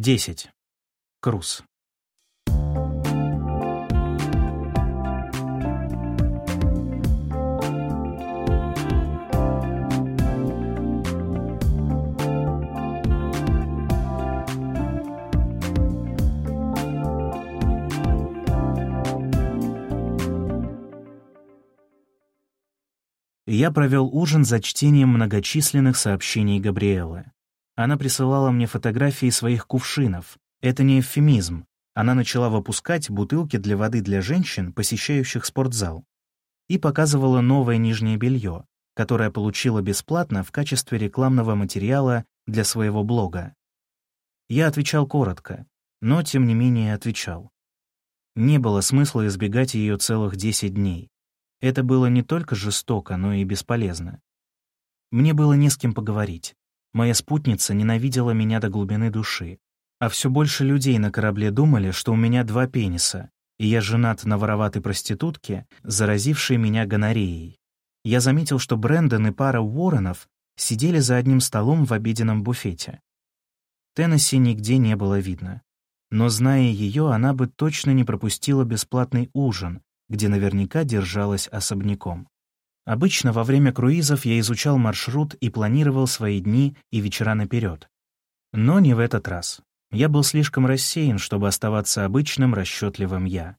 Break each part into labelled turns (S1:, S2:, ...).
S1: 10. Круз. Я провел ужин за чтением многочисленных сообщений Габриэлы. Она присылала мне фотографии своих кувшинов. Это не эвфемизм. Она начала выпускать бутылки для воды для женщин, посещающих спортзал. И показывала новое нижнее белье, которое получила бесплатно в качестве рекламного материала для своего блога. Я отвечал коротко, но тем не менее отвечал. Не было смысла избегать ее целых 10 дней. Это было не только жестоко, но и бесполезно. Мне было не с кем поговорить. Моя спутница ненавидела меня до глубины души. А все больше людей на корабле думали, что у меня два пениса, и я женат на вороватой проститутке, заразившей меня гонореей. Я заметил, что Брэндон и пара Уорренов сидели за одним столом в обеденном буфете. Теннесси нигде не было видно. Но, зная ее, она бы точно не пропустила бесплатный ужин, где наверняка держалась особняком. Обычно во время круизов я изучал маршрут и планировал свои дни и вечера наперед. Но не в этот раз. Я был слишком рассеян, чтобы оставаться обычным, расчетливым я.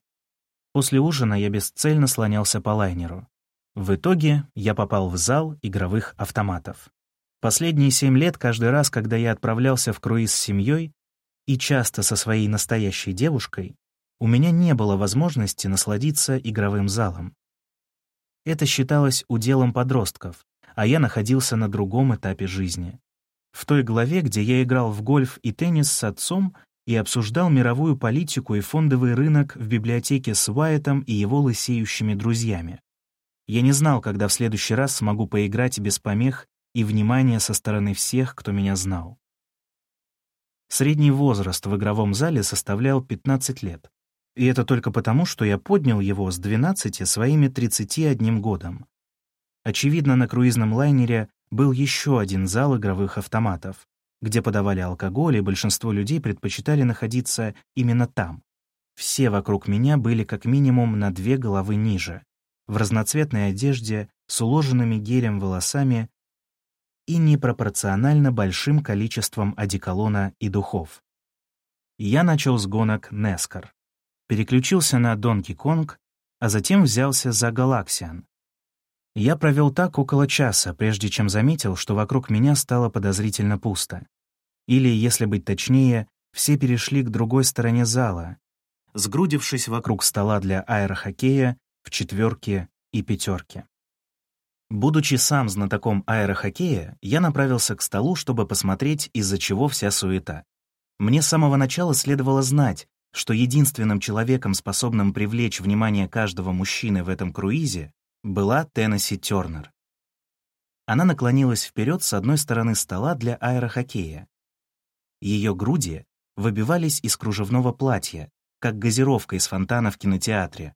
S1: После ужина я бесцельно слонялся по лайнеру. В итоге я попал в зал игровых автоматов. Последние семь лет каждый раз, когда я отправлялся в круиз с семьей и часто со своей настоящей девушкой, у меня не было возможности насладиться игровым залом. Это считалось уделом подростков, а я находился на другом этапе жизни. В той главе, где я играл в гольф и теннис с отцом и обсуждал мировую политику и фондовый рынок в библиотеке с Уайтом и его лысеющими друзьями. Я не знал, когда в следующий раз смогу поиграть без помех и внимания со стороны всех, кто меня знал. Средний возраст в игровом зале составлял 15 лет, и это только потому, что я поднял его с 12 своими 31 годом. Очевидно, на круизном лайнере был еще один зал игровых автоматов, где подавали алкоголь, и большинство людей предпочитали находиться именно там. Все вокруг меня были как минимум на две головы ниже, в разноцветной одежде, с уложенными гелем волосами и непропорционально большим количеством одеколона и духов. Я начал с гонок Нескар переключился на Донки Конг, а затем взялся за Галаксиан. Я провел так около часа, прежде чем заметил, что вокруг меня стало подозрительно пусто. Или, если быть точнее, все перешли к другой стороне зала, сгрудившись вокруг стола для аэрохоккея в четверке и пятерке. Будучи сам знатоком аэрохоккея, я направился к столу, чтобы посмотреть, из-за чего вся суета. Мне с самого начала следовало знать, что единственным человеком, способным привлечь внимание каждого мужчины в этом круизе, была Теннесси Тернер. Она наклонилась вперед с одной стороны стола для аэрохоккея. Ее груди выбивались из кружевного платья, как газировка из фонтана в кинотеатре.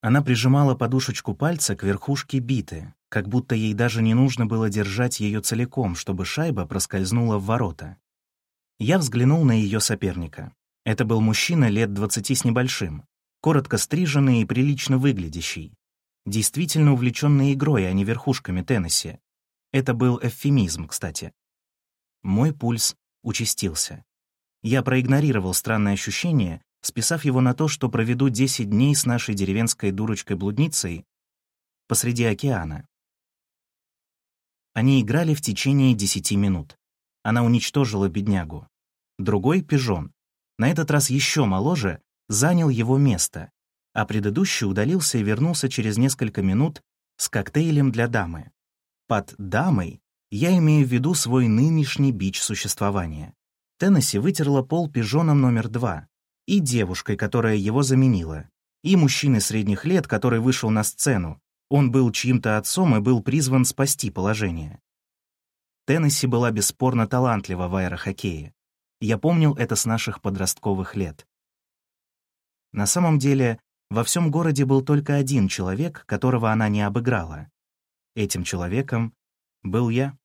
S1: Она прижимала подушечку пальца к верхушке биты, как будто ей даже не нужно было держать ее целиком, чтобы шайба проскользнула в ворота. Я взглянул на ее соперника. Это был мужчина лет двадцати с небольшим, коротко стриженный и прилично выглядящий, действительно увлеченный игрой, а не верхушками Теннесси. Это был эвфемизм, кстати. Мой пульс участился. Я проигнорировал странное ощущение, списав его на то, что проведу 10 дней с нашей деревенской дурочкой-блудницей посреди океана. Они играли в течение 10 минут. Она уничтожила беднягу. Другой — пижон, на этот раз еще моложе, занял его место, а предыдущий удалился и вернулся через несколько минут с коктейлем для дамы. Под «дамой» я имею в виду свой нынешний бич существования. Теннесси вытерла пол пижоном номер два, и девушкой, которая его заменила, и мужчиной средних лет, который вышел на сцену. Он был чьим-то отцом и был призван спасти положение. Теннесси была бесспорно талантлива в аэрохоккее. Я помнил это с наших подростковых лет. На самом деле, во всем городе был только один человек, которого она не обыграла. Этим человеком был я.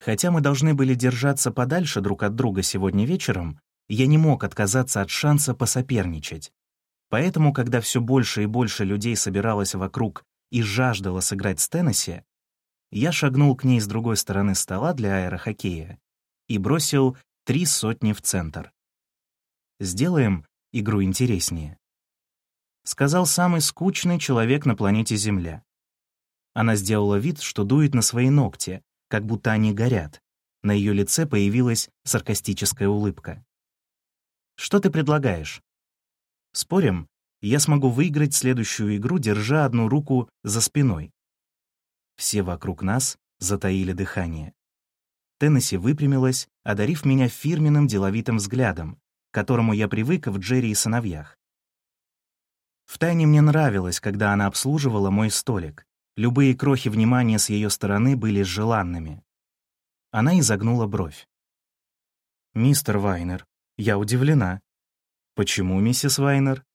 S1: Хотя мы должны были держаться подальше друг от друга сегодня вечером, Я не мог отказаться от шанса посоперничать. Поэтому, когда все больше и больше людей собиралось вокруг и жаждало сыграть с Теннесси, я шагнул к ней с другой стороны стола для аэрохоккея и бросил три сотни в центр. Сделаем игру интереснее. Сказал самый скучный человек на планете Земля. Она сделала вид, что дует на свои ногти, как будто они горят. На ее лице появилась саркастическая улыбка. «Что ты предлагаешь?» «Спорим, я смогу выиграть следующую игру, держа одну руку за спиной». Все вокруг нас затаили дыхание. Теннесси выпрямилась, одарив меня фирменным деловитым взглядом, к которому я привык в Джерри и сыновьях. Втайне мне нравилось, когда она обслуживала мой столик. Любые крохи внимания с ее стороны были желанными. Она изогнула бровь. «Мистер Вайнер, я удивлена. Почему, миссис Вайнер?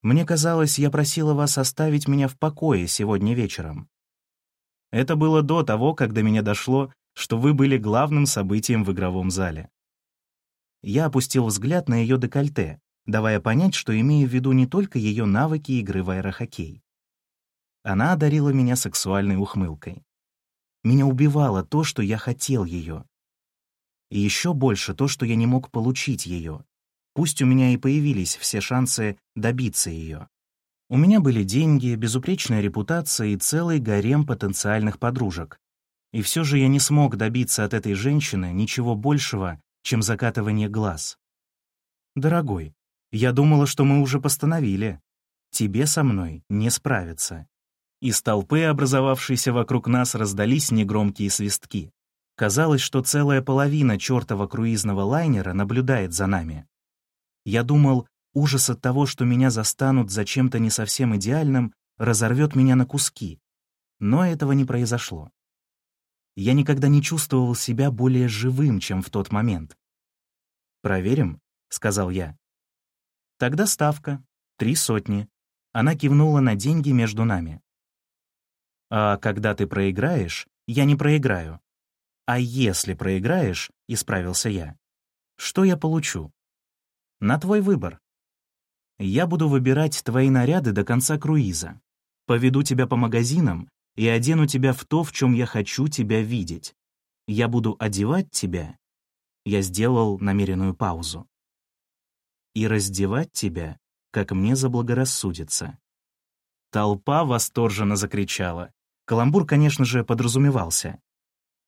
S1: Мне казалось, я просила вас оставить меня в покое сегодня вечером. Это было до того, как до меня дошло, что вы были главным событием в игровом зале. Я опустил взгляд на ее декольте, давая понять, что имею в виду не только ее навыки игры в аэрохоккей. Она одарила меня сексуальной ухмылкой. Меня убивало то, что я хотел ее. И еще больше то, что я не мог получить ее. Пусть у меня и появились все шансы добиться ее. У меня были деньги, безупречная репутация и целый гарем потенциальных подружек. И все же я не смог добиться от этой женщины ничего большего, чем закатывание глаз. «Дорогой, я думала, что мы уже постановили. Тебе со мной не справиться». Из толпы, образовавшейся вокруг нас, раздались негромкие свистки. Казалось, что целая половина чертова круизного лайнера наблюдает за нами. Я думал, ужас от того, что меня застанут за чем-то не совсем идеальным, разорвет меня на куски. Но этого не произошло я никогда не чувствовал себя более живым, чем в тот момент. «Проверим», — сказал я. «Тогда ставка. Три сотни». Она кивнула на деньги между нами. «А когда ты проиграешь, я не проиграю. А если проиграешь, — исправился я, — что я получу? На твой выбор. Я буду выбирать твои наряды до конца круиза. Поведу тебя по магазинам и одену тебя в то, в чем я хочу тебя видеть. Я буду одевать тебя. Я сделал намеренную паузу. И раздевать тебя, как мне заблагорассудится. Толпа восторженно закричала. Каламбур, конечно же, подразумевался.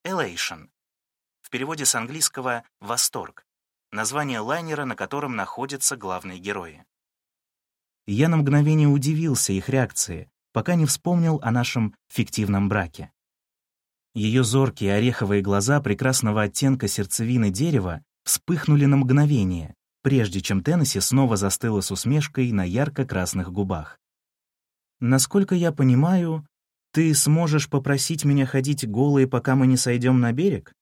S1: Elation. В переводе с английского «восторг». Название лайнера, на котором находятся главные герои. Я на мгновение удивился их реакции, пока не вспомнил о нашем фиктивном браке. Ее зоркие ореховые глаза прекрасного оттенка сердцевины дерева вспыхнули на мгновение, прежде чем Теннесси снова застыла с усмешкой на ярко-красных губах. «Насколько я понимаю, ты сможешь попросить меня ходить голой, пока мы не сойдем на берег?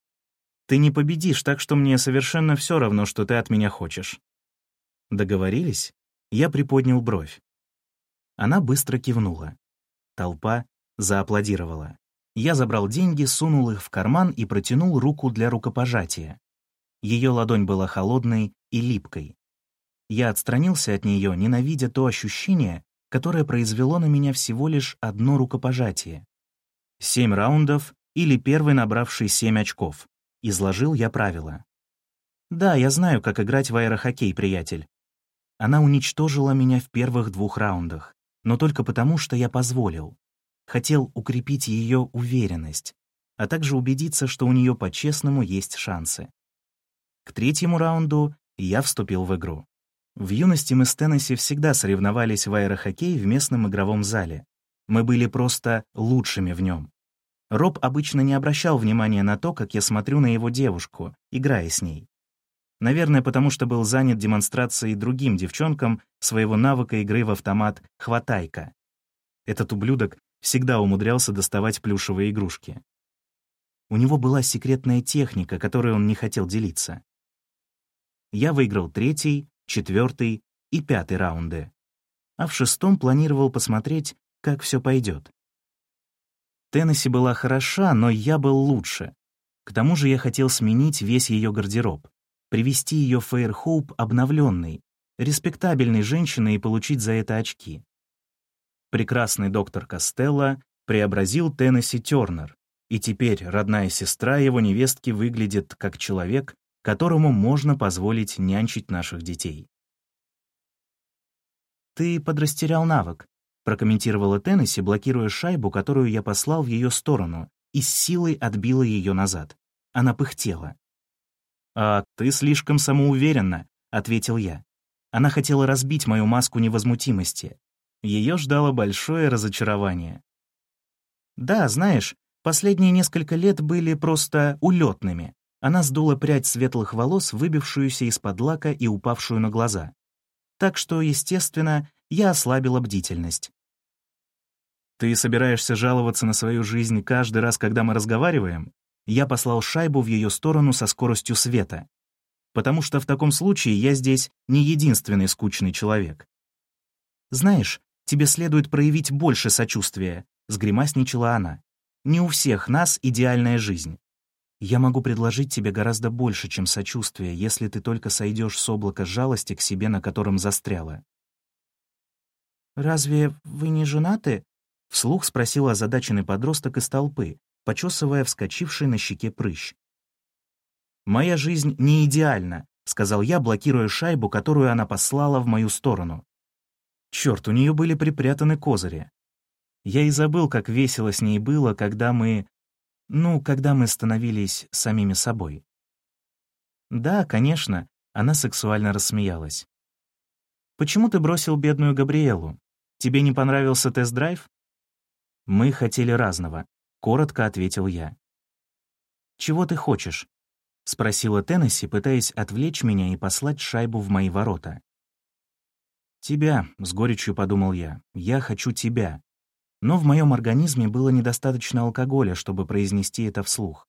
S1: Ты не победишь, так что мне совершенно все равно, что ты от меня хочешь». Договорились? Я приподнял бровь. Она быстро кивнула. Толпа зааплодировала. Я забрал деньги, сунул их в карман и протянул руку для рукопожатия. Ее ладонь была холодной и липкой. Я отстранился от нее, ненавидя то ощущение, которое произвело на меня всего лишь одно рукопожатие. Семь раундов или первый набравший семь очков. Изложил я правила. Да, я знаю, как играть в аэрохоккей, приятель. Она уничтожила меня в первых двух раундах но только потому, что я позволил. Хотел укрепить ее уверенность, а также убедиться, что у нее по-честному есть шансы. К третьему раунду я вступил в игру. В юности мы с Теннесси всегда соревновались в аэрохоккей в местном игровом зале. Мы были просто лучшими в нем. Роб обычно не обращал внимания на то, как я смотрю на его девушку, играя с ней. Наверное, потому что был занят демонстрацией другим девчонкам своего навыка игры в автомат «Хватайка». Этот ублюдок всегда умудрялся доставать плюшевые игрушки. У него была секретная техника, которой он не хотел делиться. Я выиграл третий, четвертый и пятый раунды, а в шестом планировал посмотреть, как все пойдет. Теннесси была хороша, но я был лучше. К тому же я хотел сменить весь ее гардероб. Привести ее в Фейрхоуп обновленной, респектабельной женщиной и получить за это очки. Прекрасный доктор Костелло преобразил Теннесси Тернер, и теперь родная сестра его невестки выглядит как человек, которому можно позволить нянчить наших детей. «Ты подрастерял навык», — прокомментировала Теннесси, блокируя шайбу, которую я послал в ее сторону, и с силой отбила ее назад. Она пыхтела. «А ты слишком самоуверенна», — ответил я. Она хотела разбить мою маску невозмутимости. Ее ждало большое разочарование. «Да, знаешь, последние несколько лет были просто улетными». Она сдула прядь светлых волос, выбившуюся из-под лака и упавшую на глаза. Так что, естественно, я ослабила бдительность. «Ты собираешься жаловаться на свою жизнь каждый раз, когда мы разговариваем?» Я послал шайбу в ее сторону со скоростью света. Потому что в таком случае я здесь не единственный скучный человек. «Знаешь, тебе следует проявить больше сочувствия», — сгримасничала она. «Не у всех нас идеальная жизнь. Я могу предложить тебе гораздо больше, чем сочувствие, если ты только сойдешь с облака жалости к себе, на котором застряла». «Разве вы не женаты?» Вслух спросил озадаченный подросток из толпы, почесывая вскочивший на щеке прыщ. «Моя жизнь не идеальна», — сказал я, блокируя шайбу, которую она послала в мою сторону. Черт, у нее были припрятаны козыри. Я и забыл, как весело с ней было, когда мы... Ну, когда мы становились самими собой. Да, конечно, она сексуально рассмеялась. «Почему ты бросил бедную Габриэлу? Тебе не понравился тест-драйв?» «Мы хотели разного», — коротко ответил я. «Чего ты хочешь?» — спросила Теннесси, пытаясь отвлечь меня и послать шайбу в мои ворота. «Тебя», — с горечью подумал я, — «я хочу тебя». Но в моем организме было недостаточно алкоголя, чтобы произнести это вслух.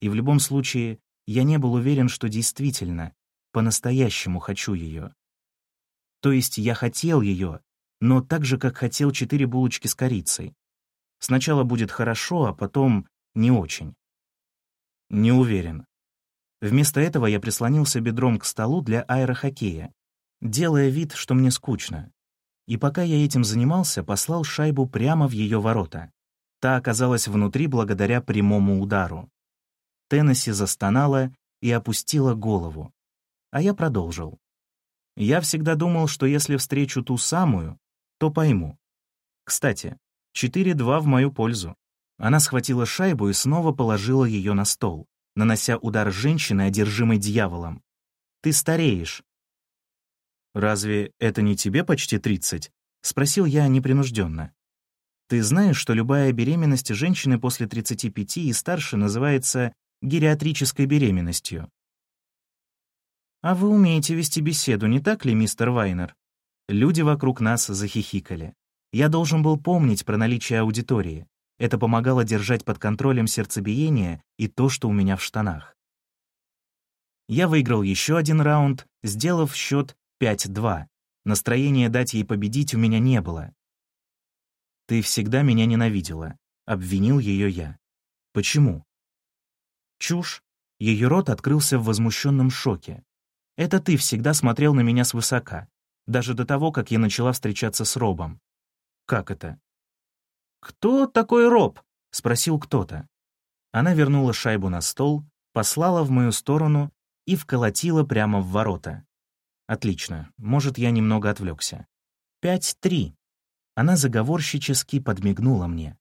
S1: И в любом случае, я не был уверен, что действительно, по-настоящему хочу ее. То есть я хотел ее, но так же, как хотел четыре булочки с корицей. Сначала будет хорошо, а потом не очень. Не уверен. Вместо этого я прислонился бедром к столу для аэрохоккея, делая вид, что мне скучно. И пока я этим занимался, послал шайбу прямо в ее ворота. Та оказалась внутри благодаря прямому удару. Теннесси застонала и опустила голову. А я продолжил. Я всегда думал, что если встречу ту самую, то пойму. Кстати, 4-2 в мою пользу. Она схватила шайбу и снова положила ее на стол, нанося удар женщины, одержимой дьяволом. «Ты стареешь». «Разве это не тебе почти 30?» — спросил я непринужденно. «Ты знаешь, что любая беременность женщины после 35 и старше называется гериатрической беременностью?» «А вы умеете вести беседу, не так ли, мистер Вайнер?» Люди вокруг нас захихикали. Я должен был помнить про наличие аудитории. Это помогало держать под контролем сердцебиение и то, что у меня в штанах. Я выиграл еще один раунд, сделав счет 5-2. Настроения дать ей победить у меня не было. «Ты всегда меня ненавидела», — обвинил ее я. «Почему?» «Чушь». Ее рот открылся в возмущенном шоке. «Это ты всегда смотрел на меня свысока, даже до того, как я начала встречаться с Робом. «Как это?» «Кто такой Роб?» — спросил кто-то. Она вернула шайбу на стол, послала в мою сторону и вколотила прямо в ворота. Отлично, может, я немного отвлекся. Пять-три. Она заговорщически подмигнула мне.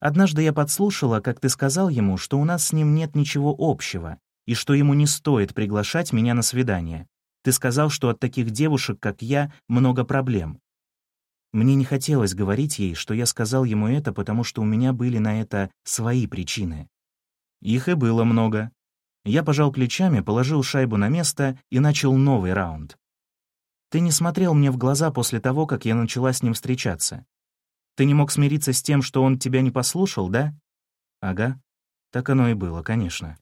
S1: Однажды я подслушала, как ты сказал ему, что у нас с ним нет ничего общего, и что ему не стоит приглашать меня на свидание. Ты сказал, что от таких девушек, как я, много проблем. Мне не хотелось говорить ей, что я сказал ему это, потому что у меня были на это свои причины. Их и было много. Я пожал плечами, положил шайбу на место и начал новый раунд. Ты не смотрел мне в глаза после того, как я начала с ним встречаться. Ты не мог смириться с тем, что он тебя не послушал, да? Ага, так оно и было, конечно.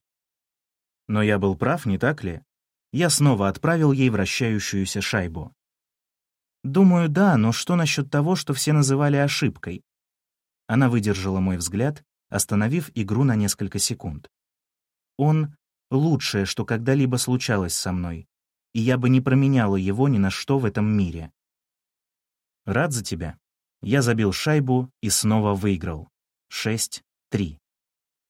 S1: Но я был прав, не так ли? Я снова отправил ей вращающуюся шайбу. Думаю, да, но что насчет того, что все называли ошибкой? Она выдержала мой взгляд, остановив игру на несколько секунд. Он лучшее, что когда-либо случалось со мной, и я бы не променяла его ни на что в этом мире. Рад за тебя. Я забил шайбу и снова выиграл. 6-3.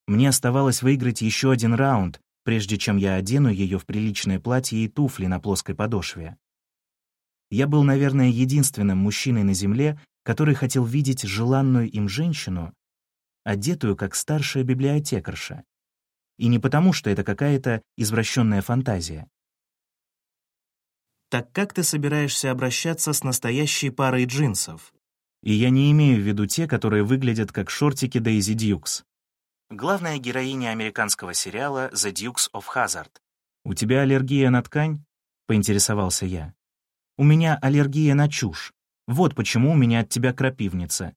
S1: Мне оставалось выиграть еще один раунд, прежде чем я одену ее в приличное платье и туфли на плоской подошве. Я был, наверное, единственным мужчиной на Земле, который хотел видеть желанную им женщину, одетую как старшая библиотекарша. И не потому, что это какая-то извращенная фантазия. Так как ты собираешься обращаться с настоящей парой джинсов? И я не имею в виду те, которые выглядят как шортики Дейзи Дьюкс. Главная героиня американского сериала «The Dukes of Hazzard». «У тебя аллергия на ткань?» — поинтересовался я. «У меня аллергия на чушь. Вот почему у меня от тебя крапивница».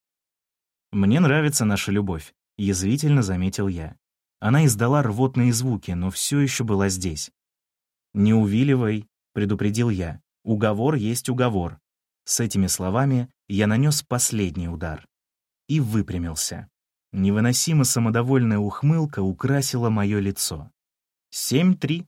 S1: «Мне нравится наша любовь», — язвительно заметил я. Она издала рвотные звуки, но все еще была здесь. «Не увиливай», — предупредил я. «Уговор есть уговор». С этими словами я нанес последний удар и выпрямился. Невыносимо самодовольная ухмылка украсила мое лицо. Семь-три.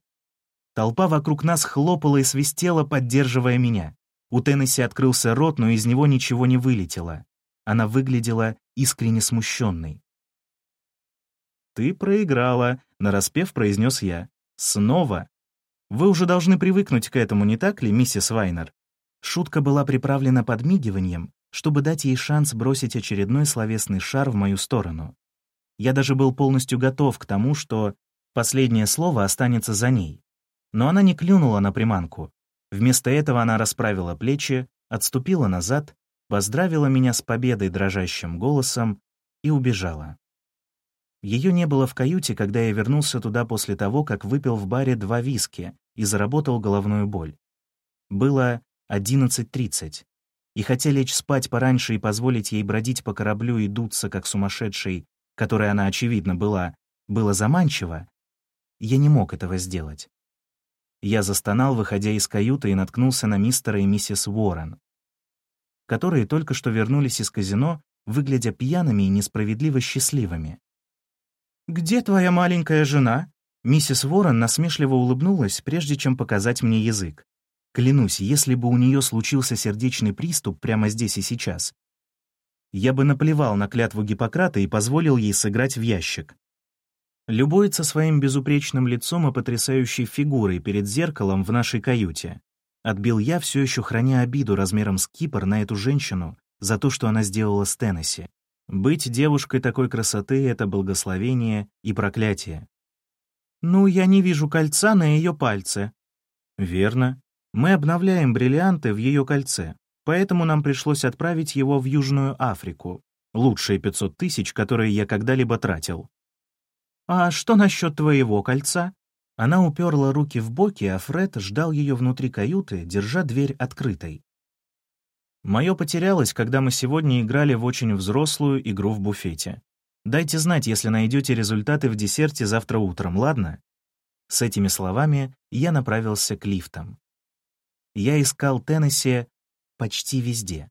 S1: Толпа вокруг нас хлопала и свистела, поддерживая меня. У Теннесси открылся рот, но из него ничего не вылетело. Она выглядела искренне смущенной. «Ты проиграла», — нараспев произнес я. «Снова. Вы уже должны привыкнуть к этому, не так ли, миссис Вайнер?» Шутка была приправлена подмигиванием, чтобы дать ей шанс бросить очередной словесный шар в мою сторону. Я даже был полностью готов к тому, что последнее слово останется за ней. Но она не клюнула на приманку. Вместо этого она расправила плечи, отступила назад, поздравила меня с победой дрожащим голосом и убежала. Ее не было в каюте, когда я вернулся туда после того, как выпил в баре два виски и заработал головную боль. Было 11.30. И хотя лечь спать пораньше и позволить ей бродить по кораблю и дуться, как сумасшедшей, которой она, очевидно, была, было заманчиво, я не мог этого сделать. Я застонал, выходя из каюты, и наткнулся на мистера и миссис Уоррен, которые только что вернулись из казино, выглядя пьяными и несправедливо счастливыми. «Где твоя маленькая жена?» Миссис Уоррен насмешливо улыбнулась, прежде чем показать мне язык. Клянусь, если бы у нее случился сердечный приступ прямо здесь и сейчас, я бы наплевал на клятву Гиппократа и позволил ей сыграть в ящик. Любуется своим безупречным лицом и потрясающей фигурой перед зеркалом в нашей каюте. Отбил я, все еще храня обиду размером с кипр на эту женщину за то, что она сделала с Теннесси. Быть девушкой такой красоты — это благословение и проклятие. «Ну, я не вижу кольца на ее пальце». «Верно. Мы обновляем бриллианты в ее кольце, поэтому нам пришлось отправить его в Южную Африку. Лучшие 500 тысяч, которые я когда-либо тратил. «А что насчет твоего кольца?» Она уперла руки в боки, а Фред ждал ее внутри каюты, держа дверь открытой. Мое потерялось, когда мы сегодня играли в очень взрослую игру в буфете. Дайте знать, если найдете результаты в десерте завтра утром, ладно? С этими словами я направился к лифтам. Я искал Теннесси почти везде.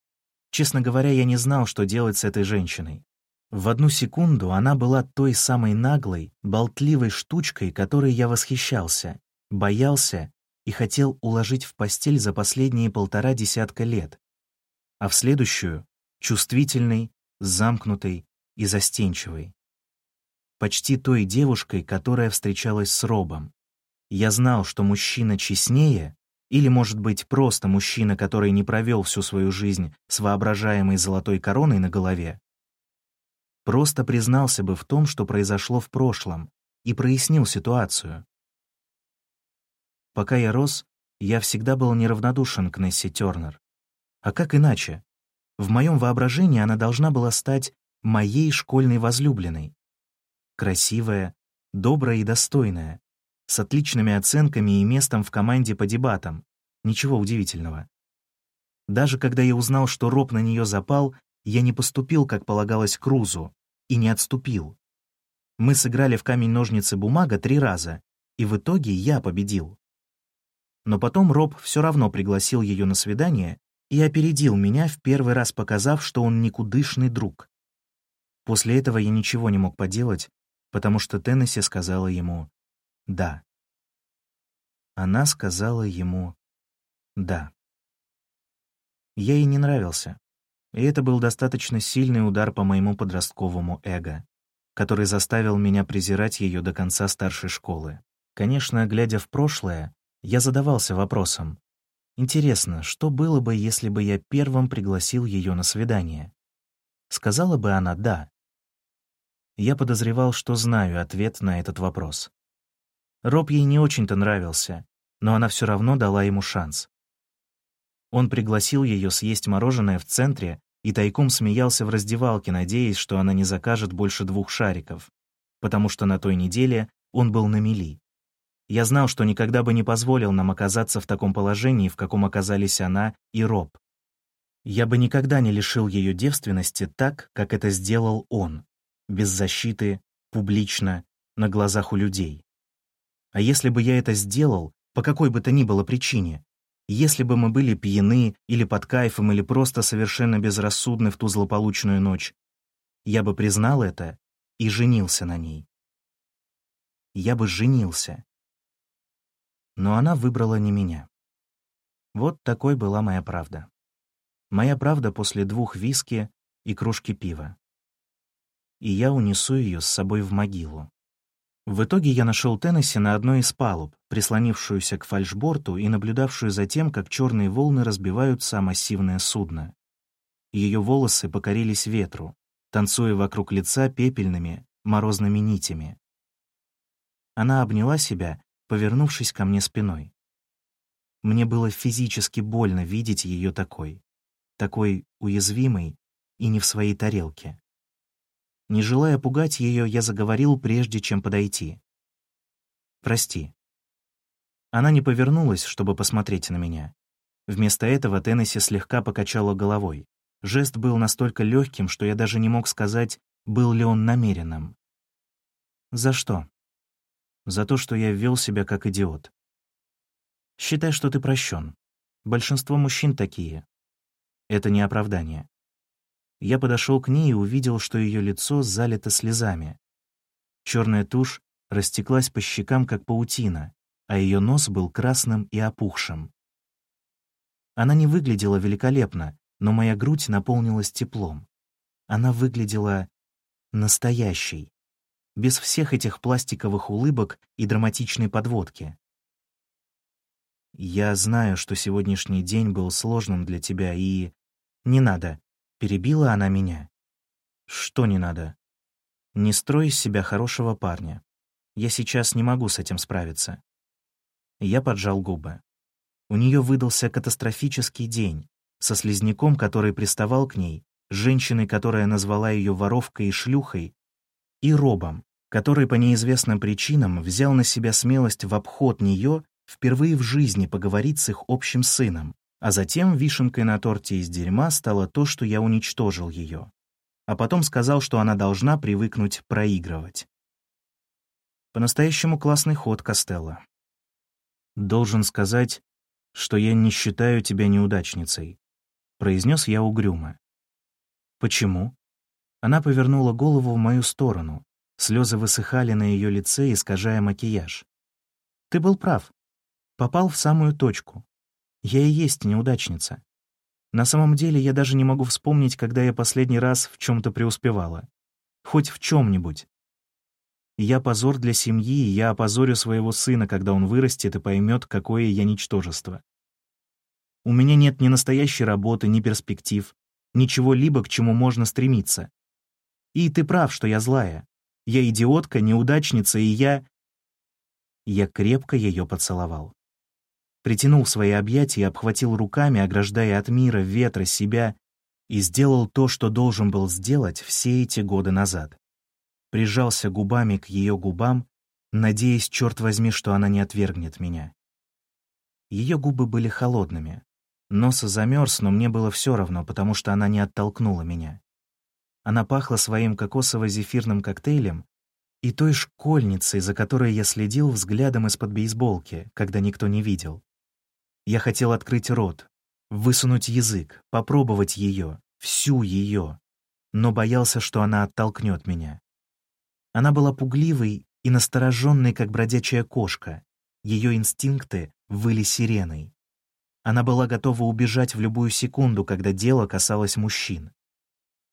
S1: Честно говоря, я не знал, что делать с этой женщиной. В одну секунду она была той самой наглой, болтливой штучкой, которой я восхищался, боялся и хотел уложить в постель за последние полтора десятка лет. А в следующую — чувствительной, замкнутой и застенчивой. Почти той девушкой, которая встречалась с Робом. Я знал, что мужчина честнее или, может быть, просто мужчина, который не провел всю свою жизнь с воображаемой золотой короной на голове, просто признался бы в том, что произошло в прошлом, и прояснил ситуацию. Пока я рос, я всегда был неравнодушен к Несси Тернер. А как иначе? В моем воображении она должна была стать моей школьной возлюбленной. Красивая, добрая и достойная, с отличными оценками и местом в команде по дебатам. Ничего удивительного. Даже когда я узнал, что Роб на нее запал, я не поступил, как полагалось Крузу, и не отступил. Мы сыграли в камень-ножницы-бумага три раза, и в итоге я победил. Но потом Роб все равно пригласил ее на свидание и опередил меня, в первый раз показав, что он никудышный друг. После этого я ничего не мог поделать, потому что Теннесси сказала ему да. Она сказала ему «да». Я ей не нравился, и это был достаточно сильный удар по моему подростковому эго, который заставил меня презирать ее до конца старшей школы. Конечно, глядя в прошлое, я задавался вопросом. Интересно, что было бы, если бы я первым пригласил ее на свидание? Сказала бы она «да». Я подозревал, что знаю ответ на этот вопрос. Роб ей не очень-то нравился, но она все равно дала ему шанс. Он пригласил ее съесть мороженое в центре и тайком смеялся в раздевалке, надеясь, что она не закажет больше двух шариков, потому что на той неделе он был на мели. Я знал, что никогда бы не позволил нам оказаться в таком положении, в каком оказались она и Роб. Я бы никогда не лишил ее девственности так, как это сделал он, без защиты, публично, на глазах у людей. А если бы я это сделал, по какой бы то ни было причине, если бы мы были пьяны или под кайфом, или просто совершенно безрассудны в ту злополучную ночь, я бы признал это и женился на ней. Я бы женился. Но она выбрала не меня. Вот такой была моя правда. Моя правда после двух виски и кружки пива. И я унесу ее с собой в могилу. В итоге я нашел Теннесси на одной из палуб, прислонившуюся к фальшборту и наблюдавшую за тем, как черные волны разбиваются о массивное судно. Ее волосы покорились ветру, танцуя вокруг лица пепельными, морозными нитями. Она обняла себя, повернувшись ко мне спиной. Мне было физически больно видеть ее такой, такой уязвимой и не в своей тарелке. Не желая пугать ее, я заговорил, прежде чем подойти. «Прости». Она не повернулась, чтобы посмотреть на меня. Вместо этого Теннесси слегка покачала головой. Жест был настолько легким, что я даже не мог сказать, был ли он намеренным. «За что?» «За то, что я вел себя как идиот». «Считай, что ты прощен. Большинство мужчин такие. Это не оправдание. Я подошел к ней и увидел, что ее лицо залито слезами. Черная тушь растеклась по щекам, как паутина, а ее нос был красным и опухшим. Она не выглядела великолепно, но моя грудь наполнилась теплом. Она выглядела настоящей, без всех этих пластиковых улыбок и драматичной подводки. Я знаю, что сегодняшний день был сложным для тебя, и... Не надо. Перебила она меня. Что не надо? Не строй из себя хорошего парня. Я сейчас не могу с этим справиться. Я поджал губы. У нее выдался катастрофический день, со слизняком, который приставал к ней, женщиной, которая назвала ее воровкой и шлюхой, и робом, который по неизвестным причинам взял на себя смелость в обход нее впервые в жизни поговорить с их общим сыном, а затем вишенкой на торте из дерьма стало то, что я уничтожил ее. А потом сказал, что она должна привыкнуть проигрывать. По-настоящему классный ход, Костелло. Должен сказать, что я не считаю тебя неудачницей, произнес я угрюмо. Почему? Она повернула голову в мою сторону. Слезы высыхали на ее лице, искажая макияж. Ты был прав. Попал в самую точку. Я и есть неудачница. На самом деле я даже не могу вспомнить, когда я последний раз в чем-то преуспевала. Хоть в чем-нибудь. Я позор для семьи, и я опозорю своего сына, когда он вырастет и поймет, какое я ничтожество. У меня нет ни настоящей работы, ни перспектив, ничего-либо, к чему можно стремиться. И ты прав, что я злая. Я идиотка, неудачница, и я... Я крепко ее поцеловал притянул свои объятия и обхватил руками, ограждая от мира, ветра, себя, и сделал то, что должен был сделать все эти годы назад. Прижался губами к ее губам, надеясь, черт возьми, что она не отвергнет меня. Ее губы были холодными. Нос замерз, но мне было все равно, потому что она не оттолкнула меня. Она пахла своим кокосово-зефирным коктейлем и той школьницей, за которой я следил взглядом из-под бейсболки, когда никто не видел. Я хотел открыть рот, высунуть язык, попробовать ее, всю ее, но боялся, что она оттолкнет меня. Она была пугливой и настороженной, как бродячая кошка, ее инстинкты выли сиреной. Она была готова убежать в любую секунду, когда дело касалось мужчин.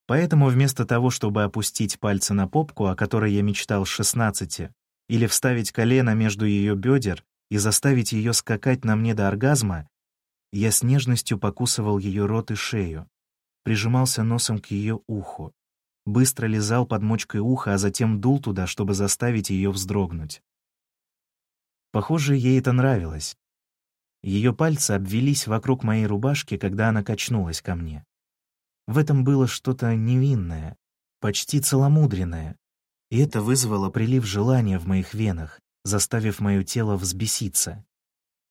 S1: Поэтому вместо того, чтобы опустить пальцы на попку, о которой я мечтал с 16, или вставить колено между ее бедер и заставить ее скакать на мне до оргазма, я с нежностью покусывал ее рот и шею, прижимался носом к ее уху, быстро лизал под мочкой уха, а затем дул туда, чтобы заставить ее вздрогнуть. Похоже, ей это нравилось. Ее пальцы обвелись вокруг моей рубашки, когда она качнулась ко мне. В этом было что-то невинное, почти целомудренное, и это вызвало прилив желания в моих венах, заставив мое тело взбеситься.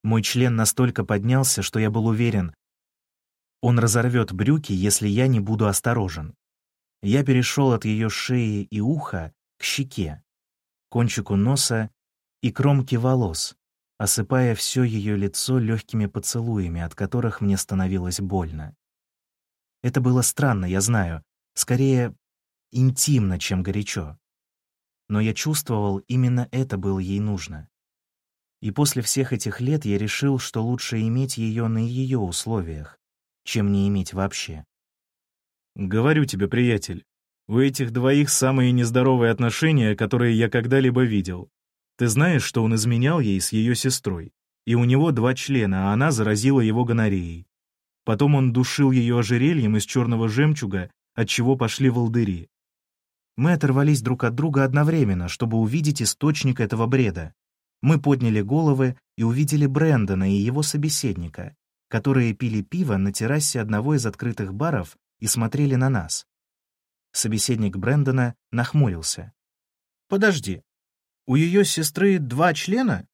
S1: Мой член настолько поднялся, что я был уверен, он разорвет брюки, если я не буду осторожен. Я перешел от ее шеи и уха к щеке, кончику носа и кромке волос, осыпая все ее лицо легкими поцелуями, от которых мне становилось больно. Это было странно, я знаю, скорее интимно, чем горячо. Но я чувствовал, именно это было ей нужно. И после всех этих лет я решил, что лучше иметь ее на ее условиях, чем не иметь вообще.
S2: «Говорю тебе, приятель, у этих двоих самые нездоровые отношения, которые я когда-либо видел. Ты знаешь, что он изменял ей с ее сестрой, и у него два члена, а она заразила его гонореей. Потом он душил ее ожерельем из черного жемчуга, от чего пошли волдыри.
S1: Мы оторвались друг от друга одновременно, чтобы увидеть источник этого бреда. Мы подняли головы и увидели Брэндона и его собеседника, которые пили пиво на террасе одного из открытых баров и смотрели на нас. Собеседник Брэндона нахмурился. «Подожди, у ее сестры два члена?»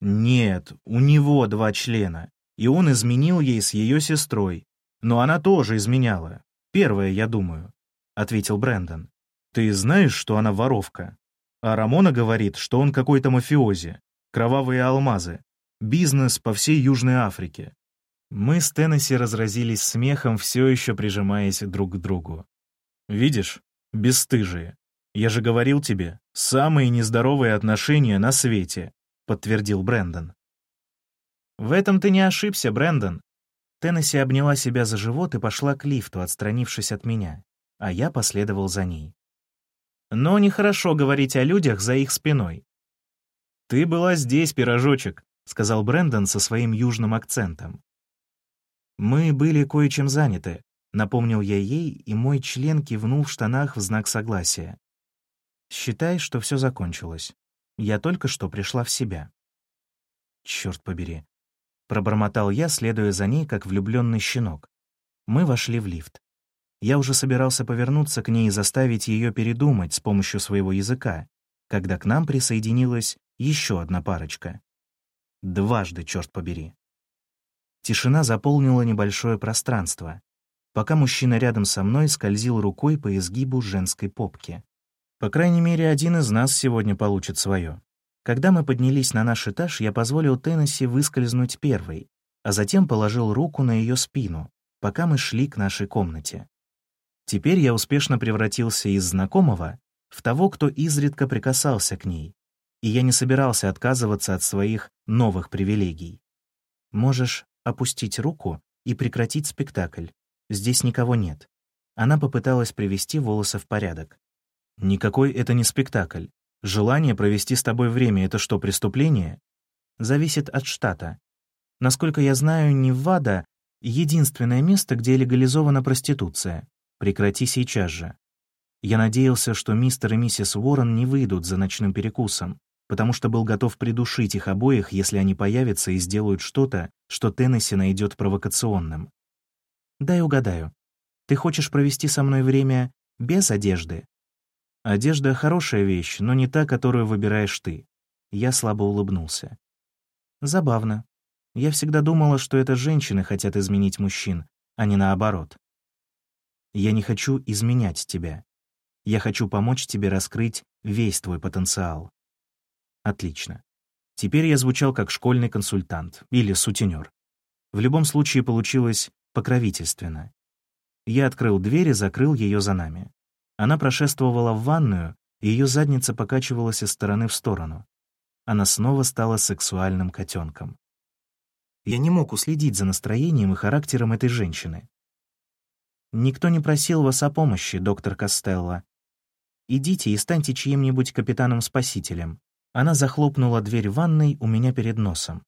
S1: «Нет, у него два члена, и он изменил ей с ее сестрой. Но она тоже изменяла. Первая, я думаю», — ответил Брэндон. «Ты знаешь, что она воровка?» А Рамона говорит, что он какой-то мафиози. Кровавые алмазы. Бизнес по всей Южной Африке. Мы с Теннесси разразились смехом, все еще прижимаясь друг к другу. «Видишь? Бесстыжие. Я же говорил тебе, самые нездоровые отношения на свете», — подтвердил Брэндон. «В этом ты не ошибся, Брэндон». Теннесси обняла себя за живот и пошла к лифту, отстранившись от меня, а я последовал за ней но нехорошо говорить о людях за их спиной. «Ты была здесь, пирожочек», — сказал Брэндон со своим южным акцентом. «Мы были кое-чем заняты», — напомнил я ей, и мой член кивнул в штанах в знак согласия. «Считай, что все закончилось. Я только что пришла в себя». «Черт побери», — пробормотал я, следуя за ней, как влюбленный щенок. Мы вошли в лифт. Я уже собирался повернуться к ней и заставить ее передумать с помощью своего языка, когда к нам присоединилась еще одна парочка. Дважды, черт побери. Тишина заполнила небольшое пространство, пока мужчина рядом со мной скользил рукой по изгибу женской попки. По крайней мере, один из нас сегодня получит свое. Когда мы поднялись на наш этаж, я позволил Теннесси выскользнуть первой, а затем положил руку на ее спину, пока мы шли к нашей комнате. Теперь я успешно превратился из знакомого в того, кто изредка прикасался к ней, и я не собирался отказываться от своих новых привилегий. Можешь опустить руку и прекратить спектакль. Здесь никого нет. Она попыталась привести волосы в порядок. Никакой это не спектакль. Желание провести с тобой время — это что, преступление? Зависит от штата. Насколько я знаю, Невада — единственное место, где легализована проституция. Прекрати сейчас же. Я надеялся, что мистер и миссис Уоррен не выйдут за ночным перекусом, потому что был готов придушить их обоих, если они появятся и сделают что-то, что Теннесси найдет провокационным. Дай угадаю. Ты хочешь провести со мной время без одежды? Одежда — хорошая вещь, но не та, которую выбираешь ты. Я слабо улыбнулся. Забавно. Я всегда думала, что это женщины хотят изменить мужчин, а не наоборот. Я не хочу изменять тебя. Я хочу помочь тебе раскрыть весь твой потенциал. Отлично. Теперь я звучал как школьный консультант или сутенер. В любом случае получилось покровительственно. Я открыл дверь и закрыл ее за нами. Она прошествовала в ванную, и ее задница покачивалась из стороны в сторону. она снова стала сексуальным котенком. Я не мог уследить за настроением и характером этой женщины. «Никто не просил вас о помощи, доктор Костелло. Идите и станьте чьим-нибудь капитаном-спасителем». Она захлопнула дверь ванной у меня перед носом.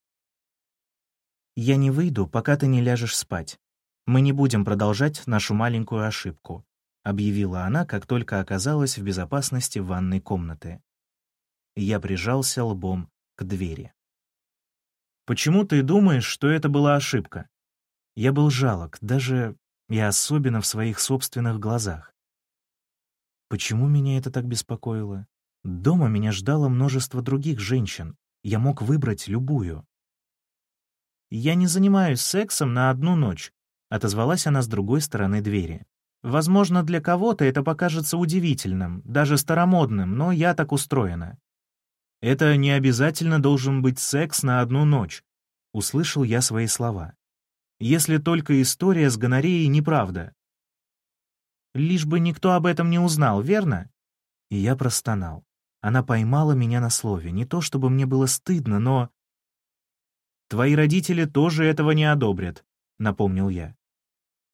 S1: «Я не выйду, пока ты не ляжешь спать. Мы не будем продолжать нашу маленькую ошибку», объявила она, как только оказалась в безопасности ванной комнаты. Я прижался лбом к двери. «Почему ты думаешь, что это была ошибка?» Я был жалок, даже и особенно в своих собственных глазах. Почему меня это так беспокоило? Дома меня ждало множество других женщин. Я мог выбрать любую. «Я не занимаюсь сексом на одну ночь», — отозвалась она с другой стороны двери. «Возможно, для кого-то это покажется удивительным, даже старомодным, но я так устроена». «Это не обязательно должен быть секс на одну ночь», — услышал я свои слова. «Если только история с гонореей неправда». «Лишь бы никто об этом не узнал, верно?» И я простонал. Она поймала меня на слове, не то чтобы мне было стыдно, но... «Твои родители тоже этого не одобрят», — напомнил я.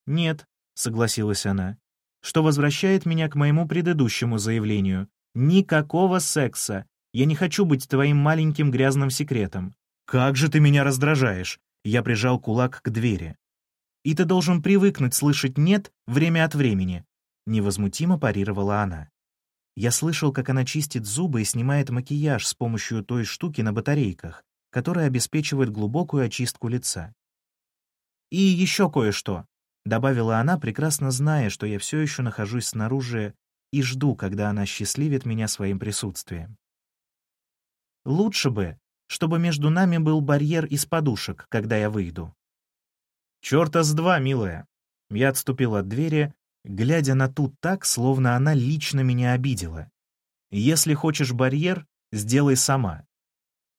S1: «Нет», — согласилась она, что возвращает меня к моему предыдущему заявлению. «Никакого секса. Я не хочу быть твоим маленьким грязным секретом». «Как же ты меня раздражаешь!» Я прижал кулак к двери. «И ты должен привыкнуть слышать «нет» время от времени», — невозмутимо парировала она. Я слышал, как она чистит зубы и снимает макияж с помощью той штуки на батарейках, которая обеспечивает глубокую очистку лица. «И еще кое-что», — добавила она, прекрасно зная, что я все еще нахожусь снаружи и жду, когда она счастливит меня своим присутствием. «Лучше бы, чтобы между нами был барьер из подушек, когда я выйду». «Чёрта с два, милая!» Я отступил от двери, глядя на ту так, словно она лично меня обидела. «Если хочешь барьер, сделай сама».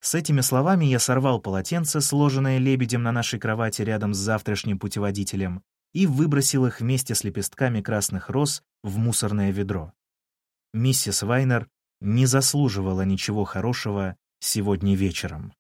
S1: С этими словами я сорвал полотенце, сложенное лебедем на нашей кровати рядом с завтрашним путеводителем, и выбросил их вместе с лепестками красных роз в мусорное ведро. Миссис Вайнер не заслуживала ничего хорошего сегодня вечером.